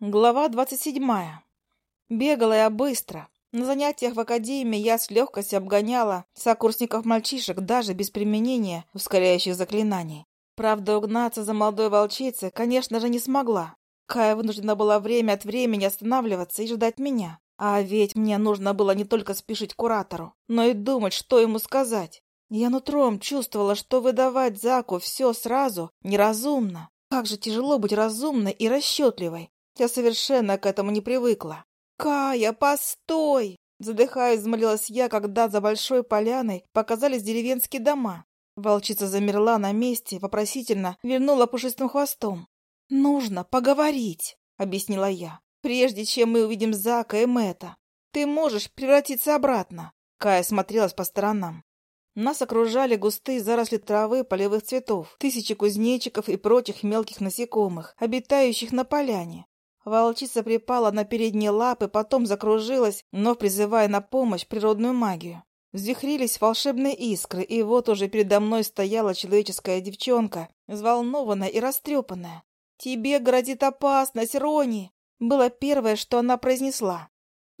Глава двадцать седьмая. Бегала я быстро. На занятиях в академии я с легкостью обгоняла сокурсников-мальчишек даже без применения ускоряющих заклинаний. Правда, угнаться за молодой волчицей, конечно же, не смогла. Кая вынуждена была время от времени останавливаться и ждать меня. А ведь мне нужно было не только спешить куратору, но и думать, что ему сказать. Я нутром чувствовала, что выдавать Заку все сразу неразумно. Как же тяжело быть разумной и расчетливой. Я совершенно к этому не привыкла. «Кая, постой!» Задыхаясь, взмолилась я, когда за большой поляной показались деревенские дома. Волчица замерла на месте, вопросительно вернула пушистым хвостом. «Нужно поговорить», — объяснила я, «прежде чем мы увидим Зака и Мэтта. Ты можешь превратиться обратно». Кая смотрелась по сторонам. Нас окружали густые заросли травы, полевых цветов, тысячи кузнечиков и прочих мелких насекомых, обитающих на поляне. Волчица припала на передние лапы, потом закружилась, но призывая на помощь природную магию. Взвихрились волшебные искры, и вот уже передо мной стояла человеческая девчонка, взволнованная и растрепанная. «Тебе грозит опасность, Рони!» Было первое, что она произнесла.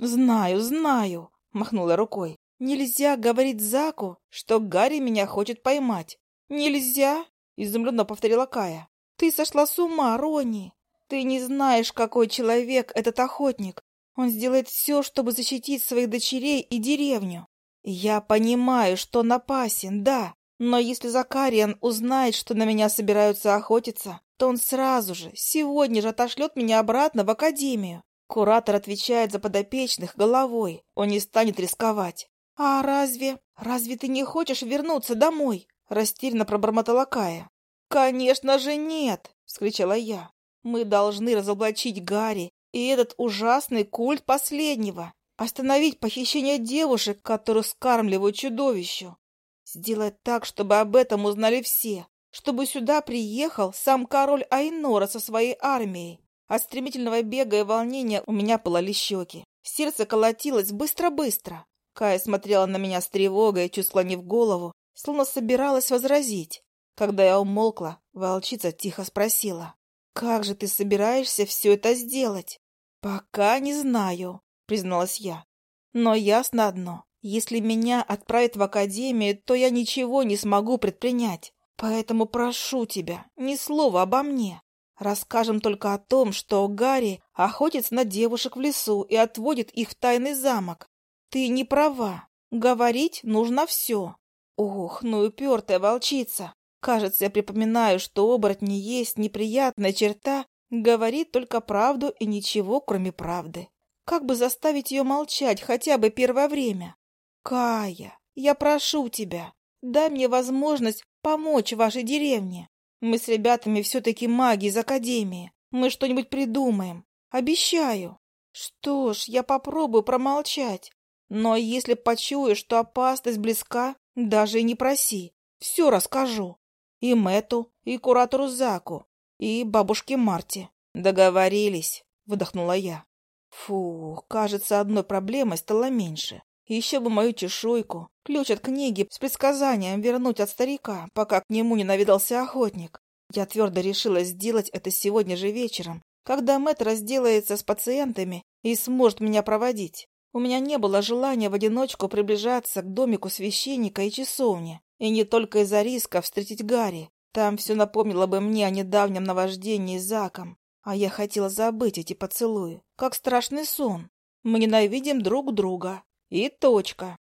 «Знаю, знаю», — махнула рукой. «Нельзя говорить Заку, что Гарри меня хочет поймать». «Нельзя?» — изумленно повторила Кая. «Ты сошла с ума, Рони!» Ты не знаешь, какой человек этот охотник. Он сделает все, чтобы защитить своих дочерей и деревню. Я понимаю, что он опасен, да, но если Закариан узнает, что на меня собираются охотиться, то он сразу же, сегодня же отошлет меня обратно в академию. Куратор отвечает за подопечных головой, он не станет рисковать. «А разве... разве ты не хочешь вернуться домой?» — растерянно пробормотала Кая. «Конечно же нет!» — вскричала я. Мы должны разоблачить Гарри и этот ужасный культ последнего, остановить похищение девушек, которых скармливают чудовищу, сделать так, чтобы об этом узнали все, чтобы сюда приехал сам король Айнора со своей армией. От стремительного бега и волнения у меня пылали щеки. Сердце колотилось быстро-быстро. Кая смотрела на меня с тревогой, чуть склонив голову, словно собиралась возразить. Когда я умолкла, волчица тихо спросила. «Как же ты собираешься все это сделать?» «Пока не знаю», — призналась я. «Но ясно одно. Если меня отправят в академию, то я ничего не смогу предпринять. Поэтому прошу тебя, ни слова обо мне. Расскажем только о том, что Гарри охотится на девушек в лесу и отводит их в тайный замок. Ты не права. Говорить нужно все. Ох, ну упертая волчица. Кажется, я припоминаю, что оборотни есть неприятная черта, говорит только правду и ничего, кроме правды. Как бы заставить ее молчать хотя бы первое время? Кая, я прошу тебя, дай мне возможность помочь вашей деревне. Мы с ребятами все-таки маги из Академии. Мы что-нибудь придумаем. Обещаю. Что ж, я попробую промолчать. Но если почуешь, что опасность близка, даже и не проси. Все расскажу. И Мэту, и куратору Заку, и бабушке Марте. Договорились, выдохнула я. Фу, кажется, одной проблемой стало меньше. Еще бы мою чешуйку, ключ от книги с предсказанием вернуть от старика, пока к нему не навидался охотник. Я твердо решила сделать это сегодня же вечером, когда Мэтт разделается с пациентами и сможет меня проводить. У меня не было желания в одиночку приближаться к домику священника и часовне. И не только из-за риска встретить Гарри. Там все напомнило бы мне о недавнем наваждении с Заком. А я хотела забыть эти поцелуи, как страшный сон. Мы ненавидим друг друга. И точка.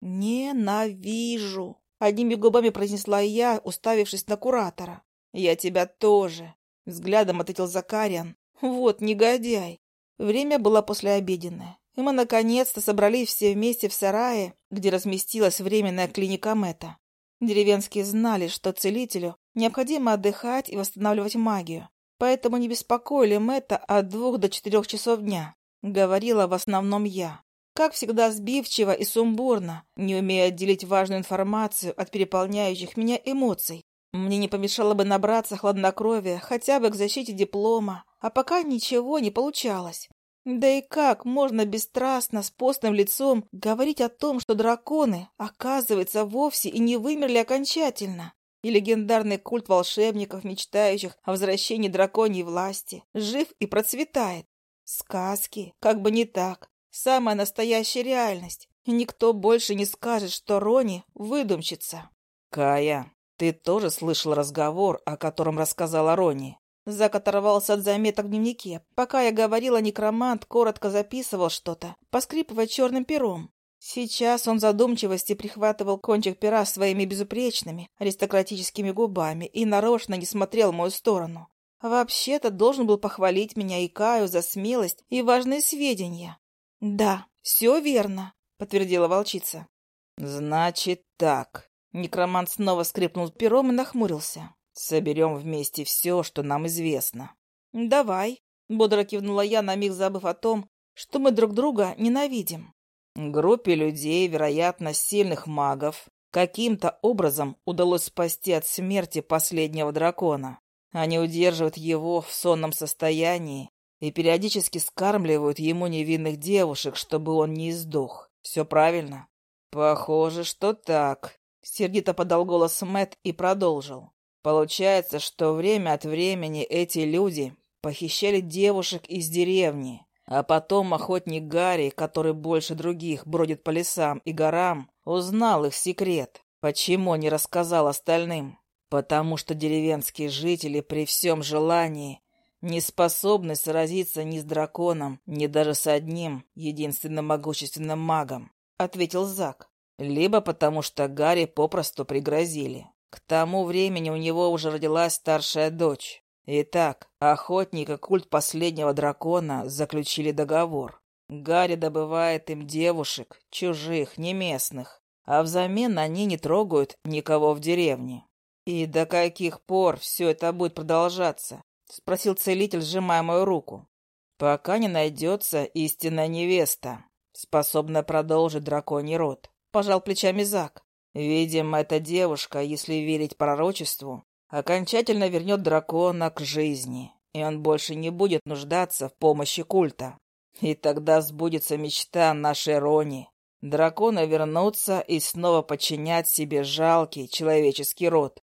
Ненавижу. Одними губами произнесла я, уставившись на куратора. Я тебя тоже. Взглядом ответил Закариан. Вот негодяй. Время было послеобеденное, и мы наконец-то собрались все вместе в сарае, где разместилась временная клиника Мэтта. Деревенские знали, что целителю необходимо отдыхать и восстанавливать магию, поэтому не беспокоили Мэтта от двух до четырех часов дня. Говорила в основном я. Как всегда сбивчиво и сумбурно, не умея отделить важную информацию от переполняющих меня эмоций. Мне не помешало бы набраться хладнокровия хотя бы к защите диплома, а пока ничего не получалось. Да и как можно бесстрастно, с постным лицом говорить о том, что драконы, оказывается, вовсе и не вымерли окончательно? И легендарный культ волшебников, мечтающих о возвращении драконьей власти, жив и процветает. Сказки, как бы не так. Самая настоящая реальность. И никто больше не скажет, что Рони — выдумщица. Кая, ты тоже слышал разговор, о котором рассказала Рони? Зак оторвался от заметок в дневнике. Пока я говорила, некромант коротко записывал что-то, поскрипывая черным пером. Сейчас он задумчивости прихватывал кончик пера своими безупречными аристократическими губами и нарочно не смотрел в мою сторону. Вообще-то должен был похвалить меня и Каю за смелость и важные сведения. «Да, все верно», — подтвердила волчица. «Значит так». Некромант снова скрипнул пером и нахмурился. «Соберем вместе все, что нам известно». «Давай», — бодро кивнула я, на миг забыв о том, что мы друг друга ненавидим. Группе людей, вероятно, сильных магов, каким-то образом удалось спасти от смерти последнего дракона. Они удерживают его в сонном состоянии и периодически скармливают ему невинных девушек, чтобы он не издох. Все правильно? Похоже, что так. Сердито подал голос Мэт и продолжил. Получается, что время от времени эти люди похищали девушек из деревни, а потом охотник Гарри, который больше других бродит по лесам и горам, узнал их секрет. Почему не рассказал остальным? Потому что деревенские жители при всем желании не способны сразиться ни с драконом, ни даже с одним единственным могущественным магом, — ответил Зак. Либо потому что Гарри попросту пригрозили. К тому времени у него уже родилась старшая дочь. Итак, охотник и культ последнего дракона заключили договор. Гарри добывает им девушек, чужих, не местных, а взамен они не трогают никого в деревне. «И до каких пор все это будет продолжаться?» — спросил целитель, сжимая мою руку. «Пока не найдется истинная невеста, способная продолжить драконий род», — пожал плечами Зак. «Видимо, эта девушка, если верить пророчеству, окончательно вернет дракона к жизни, и он больше не будет нуждаться в помощи культа. И тогда сбудется мечта нашей Рони. Драконы вернутся и снова подчинят себе жалкий человеческий род.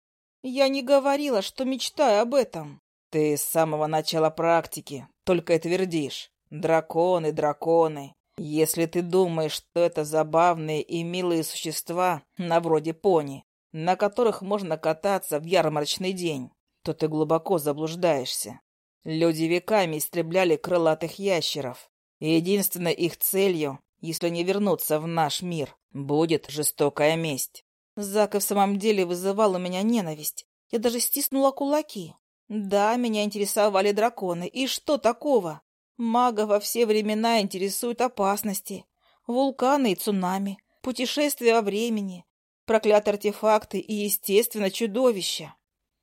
Я не говорила, что мечтаю об этом. Ты с самого начала практики только и твердишь. Драконы, драконы. Если ты думаешь, что это забавные и милые существа, на вроде пони, на которых можно кататься в ярмарочный день, то ты глубоко заблуждаешься. Люди веками истребляли крылатых ящеров, и единственной их целью, если не вернуться в наш мир, будет жестокая месть. Зак и в самом деле вызывал у меня ненависть. Я даже стиснула кулаки. Да, меня интересовали драконы. И что такого? Мага во все времена интересуют опасности. Вулканы и цунами, путешествия во времени, проклятые артефакты и, естественно, чудовища.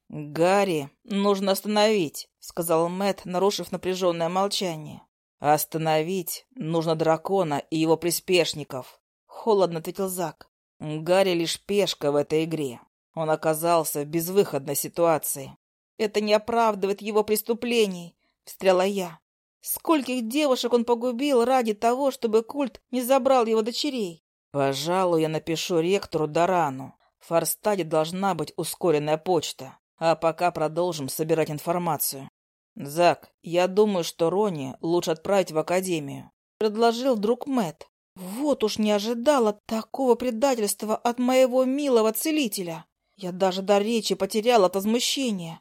«Гарри, нужно остановить», — сказал Мэт, нарушив напряженное молчание. «Остановить нужно дракона и его приспешников», — холодно ответил Зак. «Гарри лишь пешка в этой игре. Он оказался в безвыходной ситуации». «Это не оправдывает его преступлений», — встряла я. «Скольких девушек он погубил ради того, чтобы культ не забрал его дочерей?» «Пожалуй, я напишу ректору Дорану. В Форстаде должна быть ускоренная почта. А пока продолжим собирать информацию. Зак, я думаю, что Рони лучше отправить в академию», — предложил друг Мэт. «Вот уж не ожидала такого предательства от моего милого целителя. Я даже до речи потеряла от возмущения.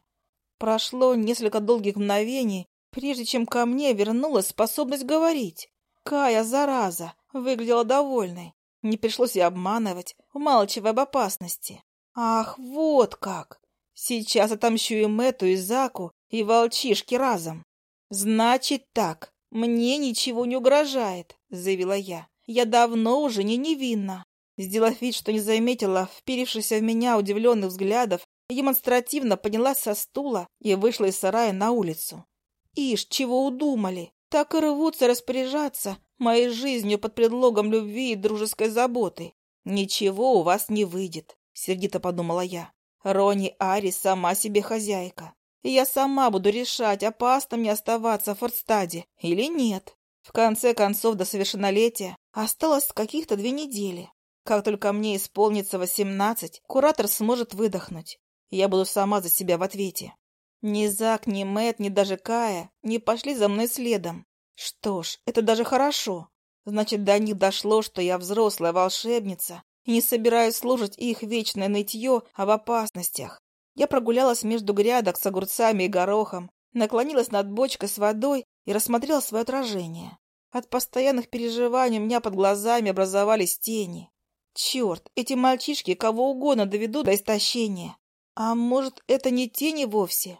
Прошло несколько долгих мгновений, прежде чем ко мне вернулась способность говорить. Кая, зараза, выглядела довольной. Не пришлось и обманывать, умалчивая об опасности. Ах, вот как! Сейчас отомщу и Мэтту, и Заку, и волчишке разом. Значит так, мне ничего не угрожает, заявила я. Я давно уже не невинна. Сделав вид, что не заметила вперившихся в меня удивленных взглядов, демонстративно поднялась со стула и вышла из сарая на улицу. Ишь, чего удумали? Так и рвутся распоряжаться моей жизнью под предлогом любви и дружеской заботы. Ничего у вас не выйдет, сердито подумала я. Рони Ари сама себе хозяйка. Я сама буду решать, опасно мне оставаться в Фордстаде или нет. В конце концов, до совершеннолетия осталось каких-то две недели. Как только мне исполнится восемнадцать, куратор сможет выдохнуть. Я буду сама за себя в ответе. Ни Зак, ни Мэт, ни даже Кая не пошли за мной следом. Что ж, это даже хорошо. Значит, до них дошло, что я взрослая волшебница и не собираюсь служить их вечное нытье об опасностях. Я прогулялась между грядок с огурцами и горохом, наклонилась над бочкой с водой и рассмотрела свое отражение. От постоянных переживаний у меня под глазами образовались тени. Черт, эти мальчишки кого угодно доведут до истощения. А может, это не тени вовсе?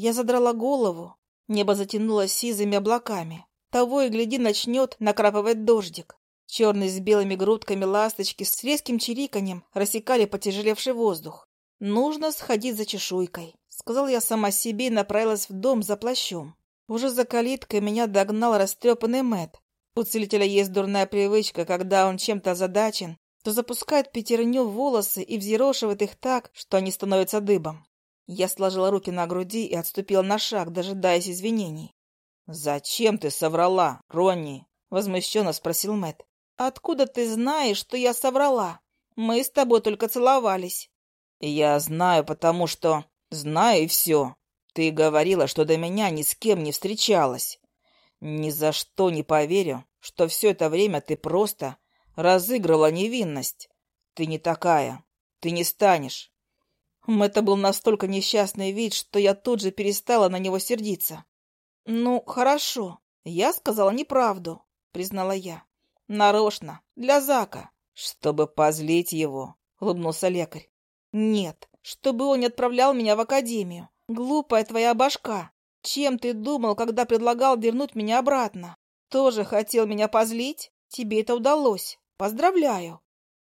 Я задрала голову. Небо затянуло сизыми облаками. Того и гляди начнет накрапывать дождик. Черные с белыми грудками ласточки с резким чириканьем рассекали потяжелевший воздух. Нужно сходить за чешуйкой. Сказал я сама себе и направилась в дом за плащом. Уже за калиткой меня догнал растрепанный Мэт. У целителя есть дурная привычка, когда он чем-то озадачен, то запускает пятерню в волосы и взъерошивает их так, что они становятся дыбом. Я сложила руки на груди и отступила на шаг, дожидаясь извинений. «Зачем ты соврала, Ронни?» — возмущенно спросил Мэт. «Откуда ты знаешь, что я соврала? Мы с тобой только целовались». «Я знаю, потому что...» «Знаю и все. Ты говорила, что до меня ни с кем не встречалась. Ни за что не поверю, что все это время ты просто разыграла невинность. Ты не такая. Ты не станешь. Это был настолько несчастный вид, что я тут же перестала на него сердиться. «Ну, хорошо. Я сказала неправду», — признала я. «Нарочно. Для Зака. Чтобы позлить его», — улыбнулся лекарь. «Нет, чтобы он не отправлял меня в академию. Глупая твоя башка. Чем ты думал, когда предлагал вернуть меня обратно? Тоже хотел меня позлить? Тебе это удалось. Поздравляю.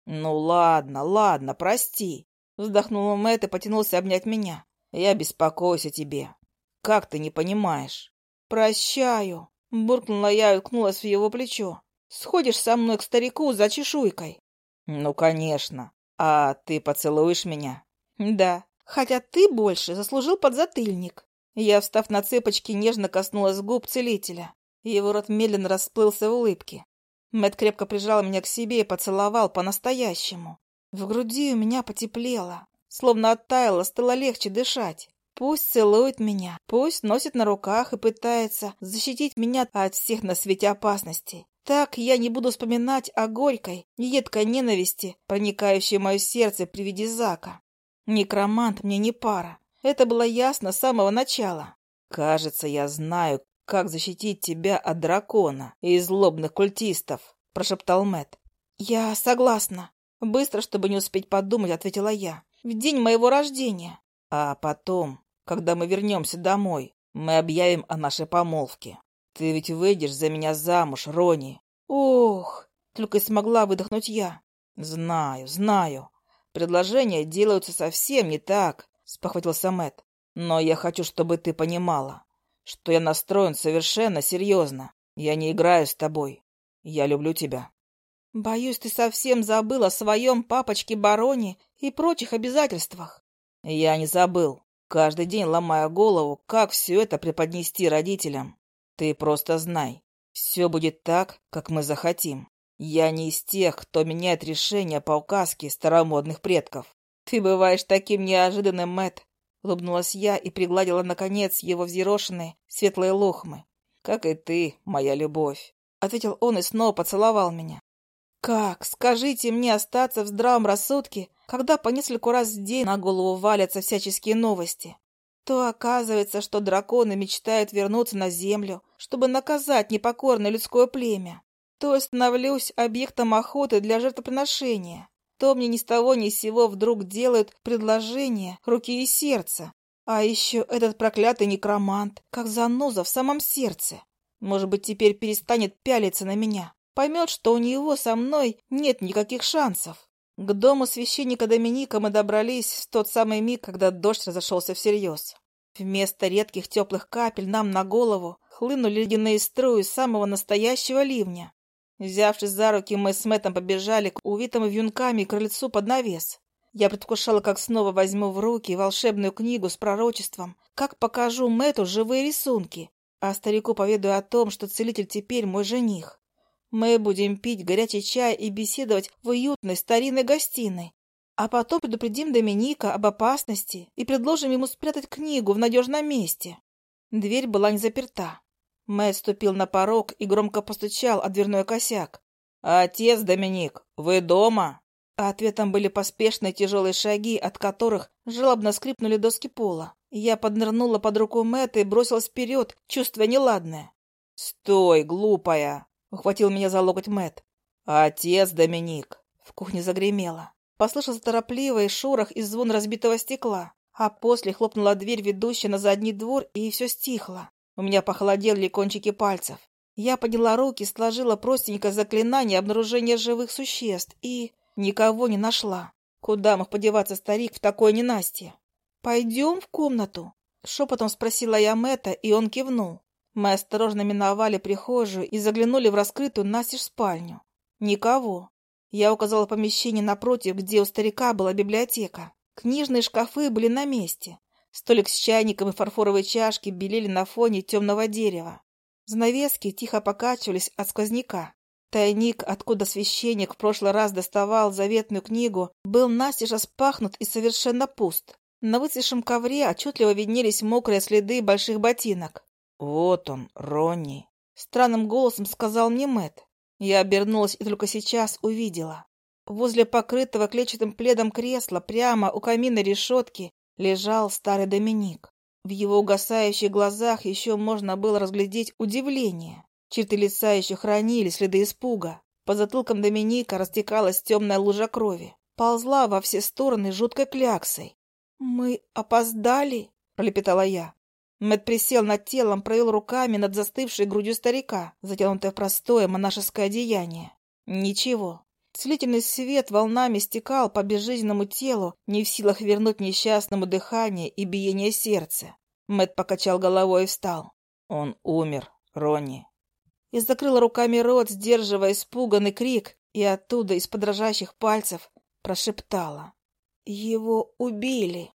Ну ладно, ладно, прости. Вздохнула Мэтт и потянулся обнять меня. Я беспокоюсь о тебе. Как ты не понимаешь? Прощаю. Буркнула я и уткнулась в его плечо. Сходишь со мной к старику за чешуйкой? Ну, конечно. А ты поцелуешь меня? Да. Хотя ты больше заслужил подзатыльник. Я, встав на цепочки, нежно коснулась губ целителя. Его рот медленно расплылся в улыбке. Мэт крепко прижал меня к себе и поцеловал по-настоящему. В груди у меня потеплело, словно оттаяло, стало легче дышать. Пусть целует меня, пусть носит на руках и пытается защитить меня от всех на свете опасностей. Так я не буду вспоминать о горькой, едкой ненависти, проникающей в мое сердце при виде Зака. Некромант мне не пара. Это было ясно с самого начала. Кажется, я знаю, как защитить тебя от дракона и злобных культистов, прошептал Мэт. Я согласна. Быстро, чтобы не успеть подумать, ответила я. В день моего рождения. А потом, когда мы вернемся домой, мы объявим о нашей помолвке. Ты ведь выйдешь за меня замуж, Рони. Ох, только и смогла выдохнуть я. Знаю, знаю. Предложения делаются совсем не так, спохватился Мэт. Но я хочу, чтобы ты понимала, что я настроен совершенно серьезно. Я не играю с тобой. Я люблю тебя. Боюсь, ты совсем забыл о своем папочке-бароне и прочих обязательствах. Я не забыл. Каждый день ломая голову, как все это преподнести родителям. Ты просто знай, все будет так, как мы захотим. Я не из тех, кто меняет решения по указке старомодных предков. Ты бываешь таким неожиданным, Мэт. Улыбнулась я и пригладила, наконец, его взъерошенные светлые лохмы. «Как и ты, моя любовь», — ответил он и снова поцеловал меня. «Как, скажите мне, остаться в здравом рассудке, когда по нескольку раз в день на голову валятся всяческие новости? То оказывается, что драконы мечтают вернуться на землю, чтобы наказать непокорное людское племя то становлюсь объектом охоты для жертвоприношения, то мне ни с того ни с сего вдруг делают предложение руки и сердца. А еще этот проклятый некромант, как заноза в самом сердце. Может быть, теперь перестанет пялиться на меня. Поймет, что у него со мной нет никаких шансов. К дому священника Доминика мы добрались в тот самый миг, когда дождь разошелся всерьез. Вместо редких теплых капель нам на голову хлынули ледяные струи самого настоящего ливня. Взявшись за руки, мы с Мэттом побежали к увитому вьюнками крыльцу под навес. Я предвкушала, как снова возьму в руки волшебную книгу с пророчеством, как покажу Мэтту живые рисунки, а старику поведаю о том, что целитель теперь мой жених. Мы будем пить горячий чай и беседовать в уютной старинной гостиной, а потом предупредим Доминика об опасности и предложим ему спрятать книгу в надежном месте. Дверь была не заперта. Мэтт ступил на порог и громко постучал о дверной косяк. «Отец Доминик, вы дома?» Ответом были поспешные тяжелые шаги, от которых жалобно скрипнули доски пола. Я поднырнула под руку Мэтта и бросилась вперед, чувствуя неладное. «Стой, глупая!» — ухватил меня за локоть Мэтт. «Отец Доминик!» В кухне загремело. Послышался торопливый шорох и звон разбитого стекла. А после хлопнула дверь, ведущая на задний двор, и все стихло. У меня похолодели кончики пальцев. Я подняла руки, сложила простенькое заклинание обнаружения живых существ и... никого не нашла. Куда мог подеваться старик в такое ненастье? «Пойдем в комнату?» Шепотом спросила я Мэтта, и он кивнул. Мы осторожно миновали прихожую и заглянули в раскрытую настежь спальню. Никого. Я указала помещение напротив, где у старика была библиотека. Книжные шкафы были на месте. Столик с чайником и фарфоровые чашки белели на фоне темного дерева. Занавески тихо покачивались от сквозняка. Тайник, откуда священник в прошлый раз доставал заветную книгу, был настежь распахнут и совершенно пуст. На высохшем ковре отчетливо виднелись мокрые следы больших ботинок. «Вот он, Ронни!» — странным голосом сказал мне Мэт. Я обернулась и только сейчас увидела. Возле покрытого клетчатым пледом кресла, прямо у каминной решетки, лежал старый Доминик. В его угасающих глазах еще можно было разглядеть удивление. Черты лица еще хранили следы испуга. По затылкам Доминика растекалась темная лужа крови. Ползла во все стороны жуткой кляксой. «Мы опоздали?» — пролепетала я. Мэт присел над телом, провел руками над застывшей грудью старика, затянутое в простое монашеское одеяние. Ничего. Целительный свет волнами стекал по безжизненному телу, не в силах вернуть несчастному дыхание и биение сердца. Мэт покачал головой и встал. Он умер, Ронни. И закрыла руками рот, сдерживая испуганный крик, и оттуда, из-под дрожащих пальцев, прошептала. Его убили.